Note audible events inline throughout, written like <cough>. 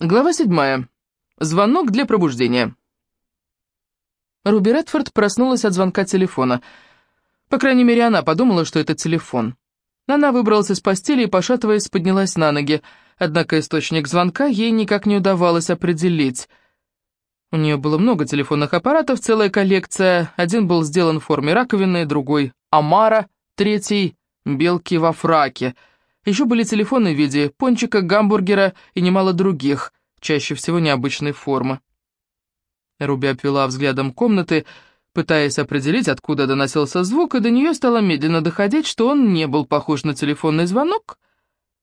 Глава седьмая. Звонок для пробуждения. Руби Редфорд проснулась от звонка телефона. По крайней мере, она подумала, что это телефон. Она выбралась из постели и, пошатываясь, поднялась на ноги. Однако источник звонка ей никак не удавалось определить. У нее было много телефонных аппаратов, целая коллекция. Один был сделан в форме раковины, другой — омара, третий — белки во фраке — еще были телефоны в виде пончика, гамбургера и немало других, чаще всего необычной формы. Руби обвела взглядом комнаты, пытаясь определить, откуда доносился звук, и до нее стало медленно доходить, что он не был похож на телефонный звонок,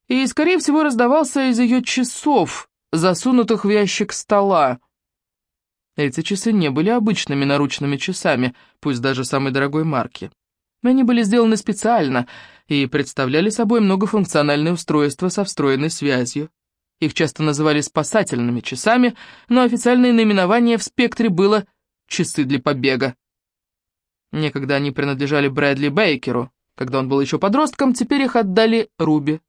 и, скорее всего, раздавался из ее часов, засунутых в ящик стола. Эти часы не были обычными наручными часами, пусть даже самой дорогой марки. Они были сделаны специально и представляли собой многофункциональное устройство со встроенной связью. Их часто называли спасательными часами, но официальное наименование в спектре было «часы для побега». Некогда они принадлежали Брэдли Бейкеру. Когда он был еще подростком, теперь их отдали Руби.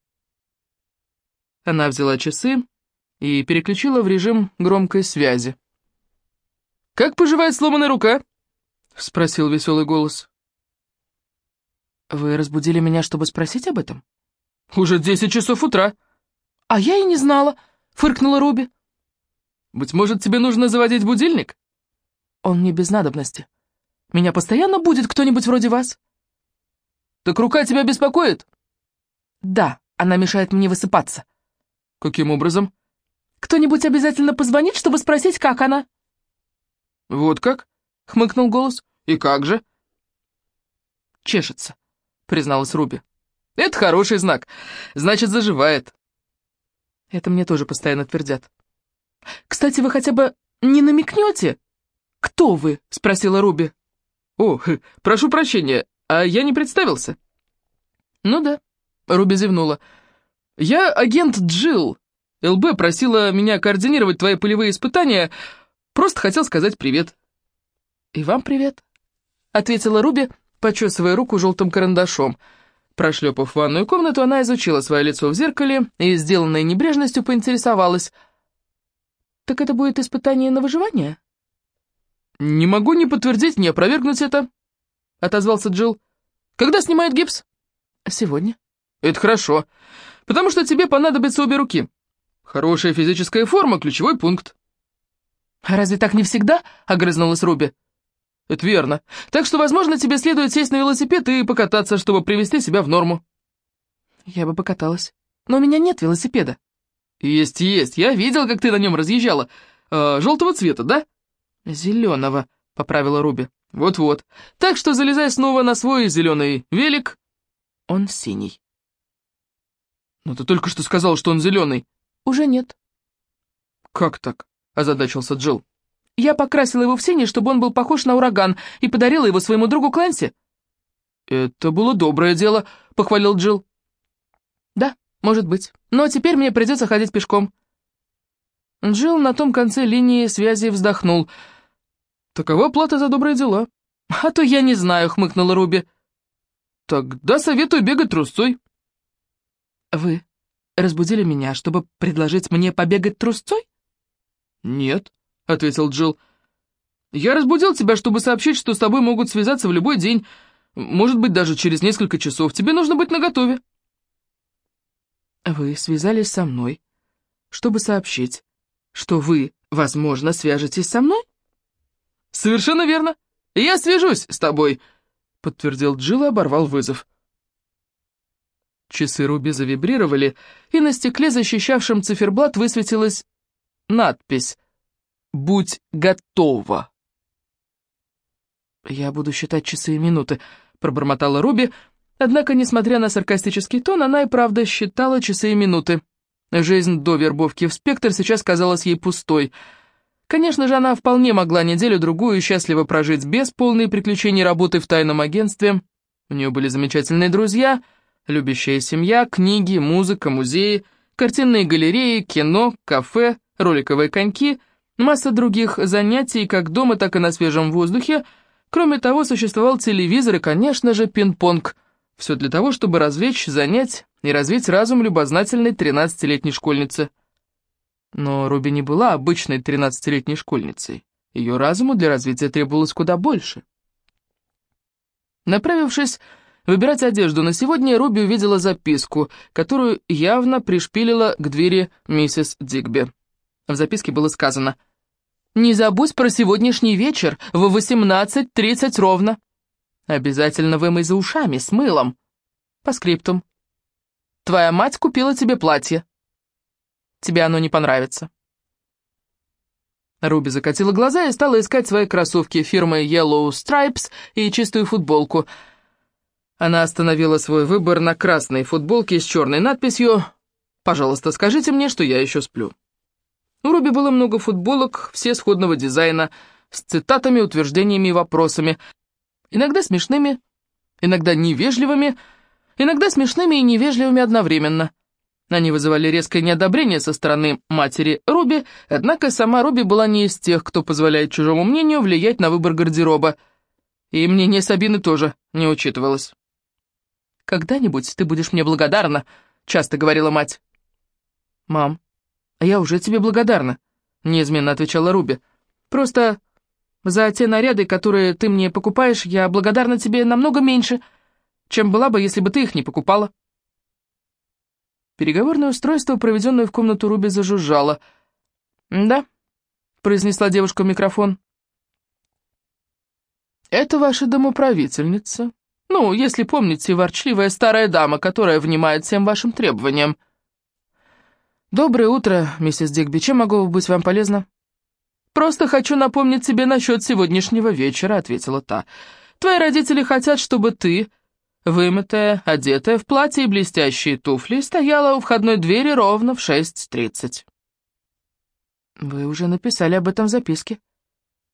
Она взяла часы и переключила в режим громкой связи. «Как поживает сломанная рука?» — спросил веселый голос. «Вы разбудили меня, чтобы спросить об этом?» «Уже десять часов утра». «А я и не знала», — фыркнула Руби. «Быть может, тебе нужно заводить будильник?» «Он мне без надобности. Меня постоянно будет кто-нибудь вроде вас». «Так рука тебя беспокоит?» «Да, она мешает мне высыпаться». «Каким образом?» «Кто-нибудь обязательно позвонит, чтобы спросить, как она». «Вот как?» — хмыкнул голос. «И как же?» «Чешется» призналась Руби. «Это хороший знак. Значит, заживает». Это мне тоже постоянно твердят. «Кстати, вы хотя бы не намекнете?» «Кто вы?» — спросила Руби. «О, прошу прощения, а я не представился?» «Ну да», — Руби зевнула. «Я агент Джилл. ЛБ просила меня координировать твои полевые испытания. Просто хотел сказать привет». «И вам привет», — ответила Руби, — почесывая руку желтым карандашом. Прошлепав ванную комнату, она изучила свое лицо в зеркале и, сделанной небрежностью, поинтересовалась. «Так это будет испытание на выживание?» «Не могу ни подтвердить, ни опровергнуть это», — отозвался Джилл. «Когда снимает гипс?» «Сегодня». «Это хорошо, потому что тебе понадобятся обе руки. Хорошая физическая форма — ключевой пункт». «А разве так не всегда?» — огрызнулась Руби. «Это верно. Так что, возможно, тебе следует сесть на велосипед и покататься, чтобы привести себя в норму». «Я бы покаталась. Но у меня нет велосипеда». «Есть, есть. Я видел, как ты на нем разъезжала. Э, желтого цвета, да?» «Зеленого», — поправила Руби. «Вот-вот. Так что залезай снова на свой зеленый велик». «Он синий». «Но ты только что сказал, что он зеленый». «Уже нет». «Как так?» — озадачился Джилл. Я покрасила его в синий, чтобы он был похож на ураган, и подарила его своему другу Клэнси». «Это было доброе дело», — похвалил Джилл. «Да, может быть. Но теперь мне придется ходить пешком». Джилл на том конце линии связи вздохнул. «Такова плата за добрые дела». «А то я не знаю», — хмыкнула Руби. «Тогда советую бегать трусцой». «Вы разбудили меня, чтобы предложить мне побегать трусцой?» «Нет», — ответил Джилл. «Я разбудил тебя, чтобы сообщить, что с тобой могут связаться в любой день, может быть, даже через несколько часов. Тебе нужно быть наготове». «Вы связались со мной, чтобы сообщить, что вы, возможно, свяжетесь со мной?» «Совершенно верно. Я свяжусь с тобой», — подтвердил Джилл и оборвал вызов. Часы Руби завибрировали, и на стекле, защищавшем циферблат, высветилась надпись Будь готова. «Я буду считать часы и минуты», — пробормотала Руби, однако, несмотря на саркастический тон, она и правда считала часы и минуты. Жизнь до вербовки в «Спектр» сейчас казалась ей пустой. Конечно же, она вполне могла неделю-другую счастливо прожить без полной приключений работы в тайном агентстве. У нее были замечательные друзья, любящая семья, книги, музыка, музеи, картинные галереи, кино, кафе, роликовые коньки — Масса других занятий как дома, так и на свежем воздухе. Кроме того, существовал телевизор и, конечно же, пинг-понг. Все для того, чтобы развлечь, занять и развить разум любознательной 13-летней школьницы. Но Руби не была обычной 13-летней школьницей. Ее разуму для развития требовалось куда больше. Направившись выбирать одежду на сегодня, Руби увидела записку, которую явно пришпилила к двери миссис Дигби. В записке было сказано «Не забудь про сегодняшний вечер в 18.30 ровно. Обязательно вымой за ушами с мылом. По скриптум. Твоя мать купила тебе платье. Тебе оно не понравится». Руби закатила глаза и стала искать свои кроссовки фирмы Yellow Stripes и чистую футболку. Она остановила свой выбор на красной футболке с черной надписью «Пожалуйста, скажите мне, что я еще сплю». У Руби было много футболок, все сходного дизайна, с цитатами, утверждениями и вопросами. Иногда смешными, иногда невежливыми, иногда смешными и невежливыми одновременно – они вызывали резкое неодобрение со стороны матери Руби, однако сама Руби была не из тех, кто позволяет чужому мнению влиять на выбор гардероба. И мнение Сабины тоже не учитывалось. «Когда-нибудь ты будешь мне благодарна», — часто говорила мать. «Мам, а я уже тебе благодарна», — неизменно отвечала Руби. «Просто за те наряды, которые ты мне покупаешь, я благодарна тебе намного меньше, чем была бы, если бы ты их не покупала». Переговорное устройство, проведенное в комнату Руби, зажужжало. «Да», — произнесла девушка в микрофон. «Это ваша домоправительница. Ну, если помните, ворчливая старая дама, которая внимает всем вашим требованиям». «Доброе утро, миссис Дигби. Чем могу быть вам полезна?» «Просто хочу напомнить тебе насчет сегодняшнего вечера», — ответила та. «Твои родители хотят, чтобы ты вымытая, одетая в платье и блестящие туфли, стояла у входной двери ровно в 6.30. «Вы уже написали об этом в записке.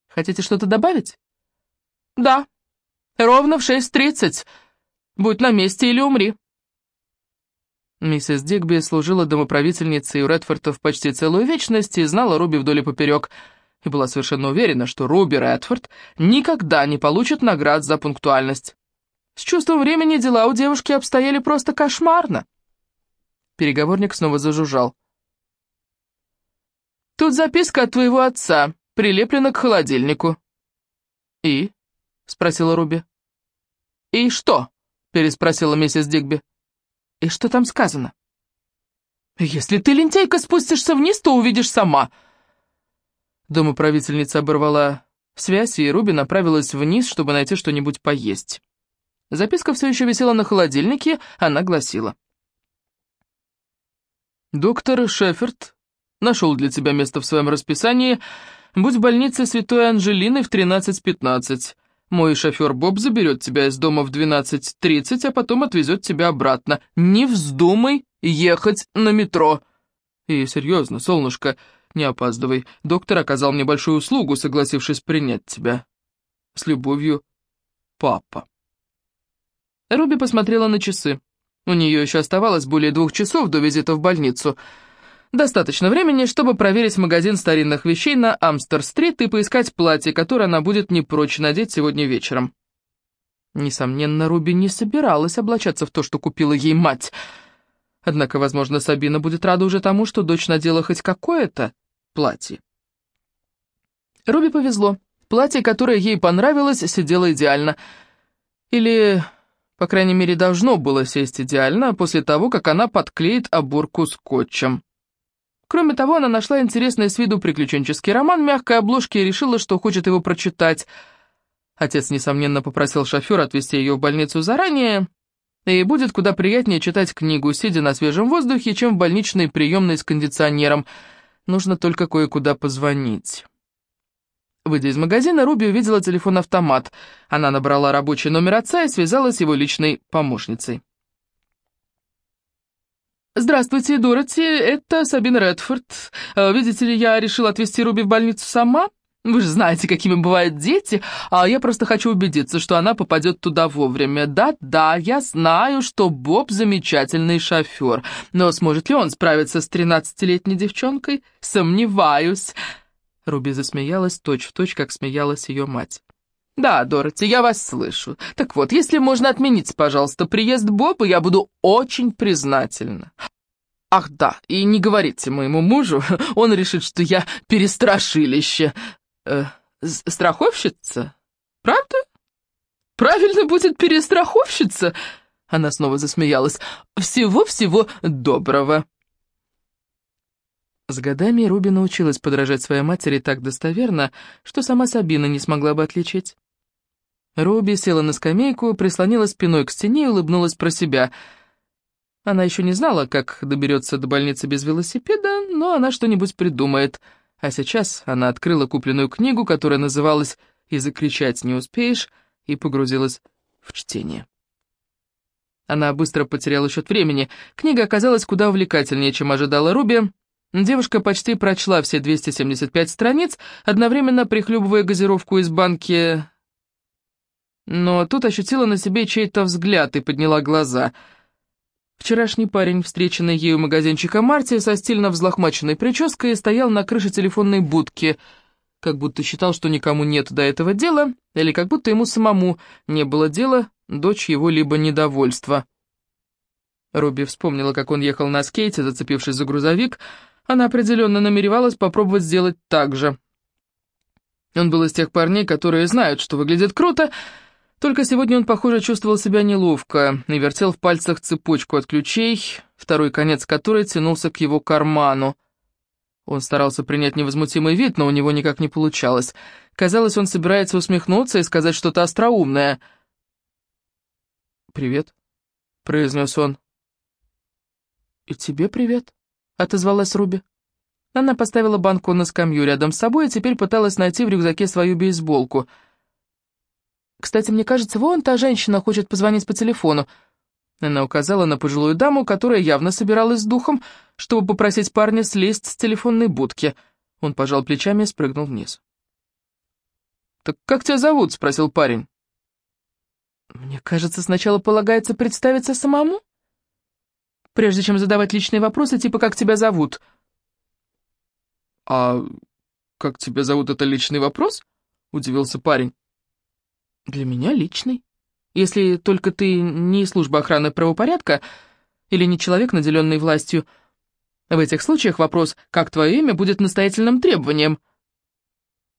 Хотите что-то добавить?» «Да, ровно в 6.30. Будь на месте или умри». Миссис Дигби служила домоправительницей у Редфордов почти целую вечность и знала Руби вдоль и поперек, и была совершенно уверена, что Руби Редфорд никогда не получит наград за пунктуальность. С чувством времени дела у девушки обстояли просто кошмарно. Переговорник снова зажужжал. «Тут записка от твоего отца, прилеплена к холодильнику». «И?» — спросила Руби. «И что?» — переспросила миссис Дигби. «И что там сказано?» «Если ты, лентяйка, спустишься вниз, то увидишь сама». Домоправительница оборвала связь, и Руби направилась вниз, чтобы найти что-нибудь поесть. Записка все еще висела на холодильнике, она гласила. «Доктор Шеферд нашел для тебя место в своем расписании. Будь в больнице Святой Анжелины в 13.15. Мой шофер Боб заберет тебя из дома в 12.30, а потом отвезет тебя обратно. Не вздумай ехать на метро!» «И серьезно, солнышко, не опаздывай. Доктор оказал мне большую услугу, согласившись принять тебя. С любовью, папа». Руби посмотрела на часы. У нее еще оставалось более двух часов до визита в больницу. Достаточно времени, чтобы проверить магазин старинных вещей на Амстер-стрит и поискать платье, которое она будет не прочь надеть сегодня вечером. Несомненно, Руби не собиралась облачаться в то, что купила ей мать. Однако, возможно, Сабина будет рада уже тому, что дочь надела хоть какое-то платье. Руби повезло. Платье, которое ей понравилось, сидело идеально. Или по крайней мере, должно было сесть идеально после того, как она подклеит оборку скотчем. Кроме того, она нашла интересный с виду приключенческий роман мягкой обложки и решила, что хочет его прочитать. Отец, несомненно, попросил шофера отвезти ее в больницу заранее, и будет куда приятнее читать книгу, сидя на свежем воздухе, чем в больничной приемной с кондиционером. Нужно только кое-куда позвонить. Выйдя из магазина, Руби увидела телефон-автомат. Она набрала рабочий номер отца и связалась с его личной помощницей. «Здравствуйте, Дороти, это Сабин Редфорд. А, видите ли, я решила отвезти Руби в больницу сама. Вы же знаете, какими бывают дети, а я просто хочу убедиться, что она попадет туда вовремя. Да-да, я знаю, что Боб замечательный шофер, но сможет ли он справиться с тринадцатилетней девчонкой? Сомневаюсь». Руби засмеялась точь-в-точь, точь, как смеялась ее мать. «Да, Дороти, я вас слышу. Так вот, если можно отменить, пожалуйста, приезд Боба, я буду очень признательна». Ах да, и не говорите моему мужу, <laughs> он решит, что я перестрашилище. Э, страховщица? Правда? Правильно будет перестраховщица. Она снова засмеялась. Всего-всего доброго. С годами Руби научилась подражать своей матери так достоверно, что сама Сабина не смогла бы отличить. Руби села на скамейку, прислонила спиной к стене и улыбнулась про себя — она еще не знала, как доберется до больницы без велосипеда, но она что-нибудь придумает. А сейчас она открыла купленную книгу, которая называлась «И закричать не успеешь», и погрузилась в чтение. Она быстро потеряла счет времени. Книга оказалась куда увлекательнее, чем ожидала Руби. Девушка почти прочла все 275 страниц, одновременно прихлюбывая газировку из банки... Но тут ощутила на себе чей-то взгляд и подняла глаза — Вчерашний парень, встреченный ею у магазинчика Марти, со стильно взлохмаченной прической, стоял на крыше телефонной будки, как будто считал, что никому нет до этого дела, или как будто ему самому не было дела дочь его либо недовольства. Робби вспомнила, как он ехал на скейте, зацепившись за грузовик. Она определенно намеревалась попробовать сделать так же. Он был из тех парней, которые знают, что выглядит круто, только сегодня он, похоже, чувствовал себя неловко и вертел в пальцах цепочку от ключей, второй конец которой тянулся к его карману. Он старался принять невозмутимый вид, но у него никак не получалось. Казалось, он собирается усмехнуться и сказать что-то остроумное. «Привет», — произнес он. «И тебе привет», — отозвалась Руби. Она поставила банку на скамью рядом с собой и теперь пыталась найти в рюкзаке свою бейсболку — кстати, мне кажется, вон та женщина хочет позвонить по телефону. Она указала на пожилую даму, которая явно собиралась с духом, чтобы попросить парня слезть с телефонной будки. Он пожал плечами и спрыгнул вниз. «Так как тебя зовут?» — спросил парень. «Мне кажется, сначала полагается представиться самому, прежде чем задавать личные вопросы, типа «как тебя зовут?». «А как тебя зовут, это личный вопрос?» — удивился парень. Для меня личный. Если только ты не служба охраны правопорядка или не человек, наделенный властью. В этих случаях вопрос «как твое имя?» будет настоятельным требованием.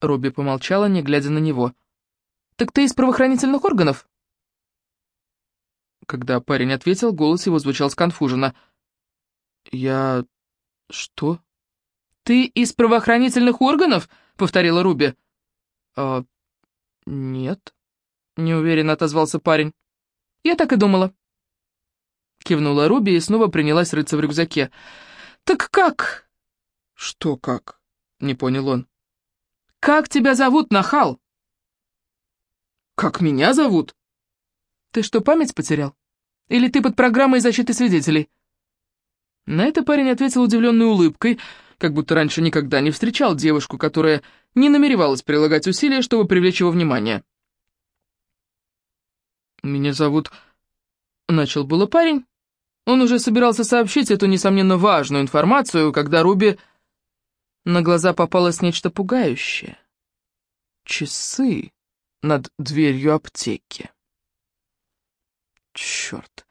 Робби помолчала, не глядя на него. «Так ты из правоохранительных органов?» Когда парень ответил, голос его звучал сконфуженно. «Я... что?» «Ты из правоохранительных органов?» — повторила Руби. «А... нет». — неуверенно отозвался парень. «Я так и думала». Кивнула Руби и снова принялась рыться в рюкзаке. «Так как?» «Что как?» — не понял он. «Как тебя зовут, нахал?» «Как меня зовут?» «Ты что, память потерял? Или ты под программой защиты свидетелей?» На это парень ответил удивленной улыбкой, как будто раньше никогда не встречал девушку, которая не намеревалась прилагать усилия, чтобы привлечь его внимание. «Меня зовут...» Начал было парень. Он уже собирался сообщить эту, несомненно, важную информацию, когда Руби на глаза попалось нечто пугающее. Часы над дверью аптеки. Черт,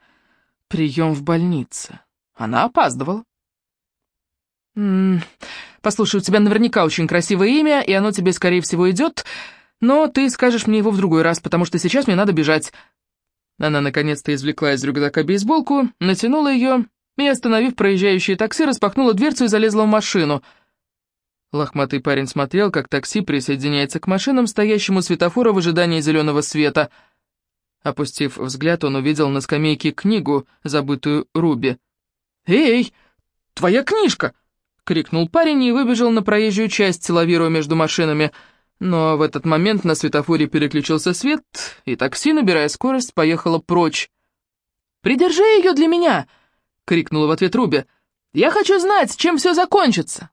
прием в больнице. Она опаздывала. М -м, «Послушай, у тебя наверняка очень красивое имя, и оно тебе, скорее всего, идет, но ты скажешь мне его в другой раз, потому что сейчас мне надо бежать». Она наконец-то извлекла из рюкзака бейсболку, натянула ее и, остановив проезжающее такси, распахнула дверцу и залезла в машину. Лохматый парень смотрел, как такси присоединяется к машинам, стоящему у светофора в ожидании зеленого света. Опустив взгляд, он увидел на скамейке книгу, забытую Руби. «Эй, твоя книжка!» — крикнул парень и выбежал на проезжую часть, лавируя между машинами — но в этот момент на светофоре переключился свет, и такси, набирая скорость, поехало прочь. «Придержи ее для меня!» — крикнула в ответ Руби. «Я хочу знать, чем все закончится!»